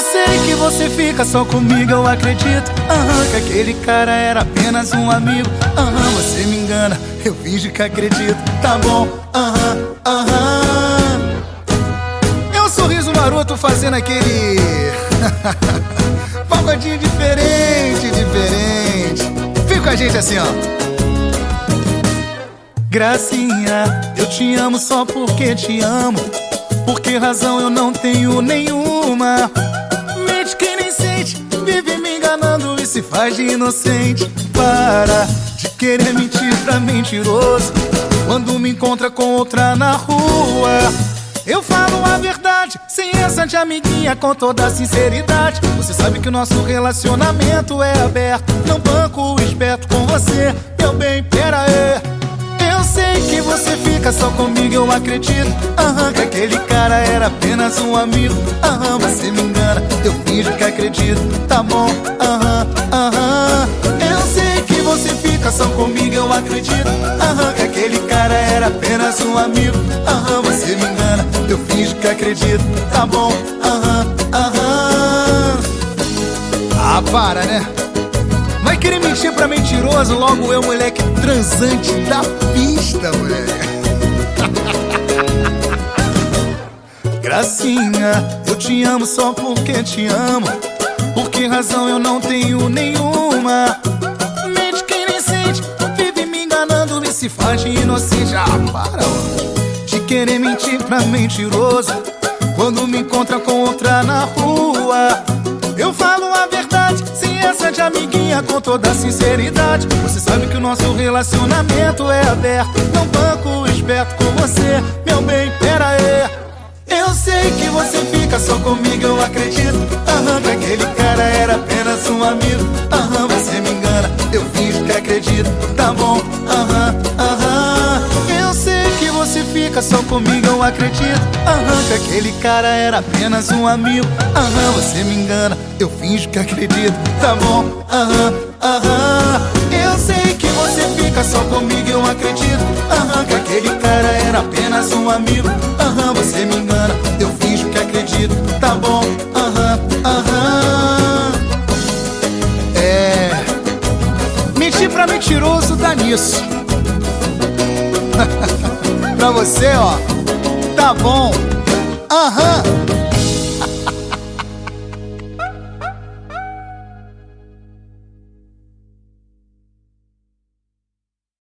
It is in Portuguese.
Eu sei que você fica só comigo, eu acredito. Aham, que aquele cara era apenas um amigo. Aham, você me engana, eu finge que acredito. Tá bom, aham, aham. É um sorriso maroto fazendo aquele. Pagodinho diferente, diferente. Fica com a gente assim, ó. Gracinha, eu te amo só porque te amo. Por que razão eu não tenho nenhuma? Vive me enganando e se faz de inocente. Para de querer mentir pra mentiroso. Quando me encontra com outra na rua, eu falo a verdade, sem essa de amiguinha, com toda a sinceridade. Você sabe que o nosso relacionamento é aberto. Não banco esperto com você, meu bem, pera aí. Eu sei que você fica só comigo, eu acredito. Que aquele era apenas um amigo. Aham, você me engana, eu finjo que acredito. Tá bom, aham, aham. Eu sei que você fica só comigo, eu acredito. Aham, que aquele cara era apenas um amigo. Aham, você me engana, eu finjo que acredito. Tá bom, aham, aham. Ah, para, né? Vai querer mentir pra mentiroso, logo eu, moleque transante da pista, moleque. Gracinha, eu te amo só porque te amo. Por que razão eu não tenho nenhuma? Mente quem nem sente, vive me enganando e se faz de inocente. Ah, para. De querer mentir pra mentiroso. Quando me encontra com outra na rua, eu falo a verdade, sem essa de amiguinha, com toda sinceridade. Você sabe que o nosso relacionamento é aberto. Não banco esperto com você, meu bem, pera aí. Que você fica só comigo, eu acredito. Aham, que aquele cara era apenas um amigo. Aham, você me engana, eu finjo que acredito. Tá bom, aham, aham. Eu sei que você fica só comigo, eu acredito. Aham, que aquele cara era apenas um amigo. Aham, você me engana, eu finjo que acredito. Tá bom, aham, aham. Eu sei que você fica só comigo, eu acredito. Aham, que aquele cara era apenas um amigo. Aham, você me engana, Tá bom, aham, aham. É. Mentir pra mentiroso dá nisso. pra você, ó. Tá bom. Aham.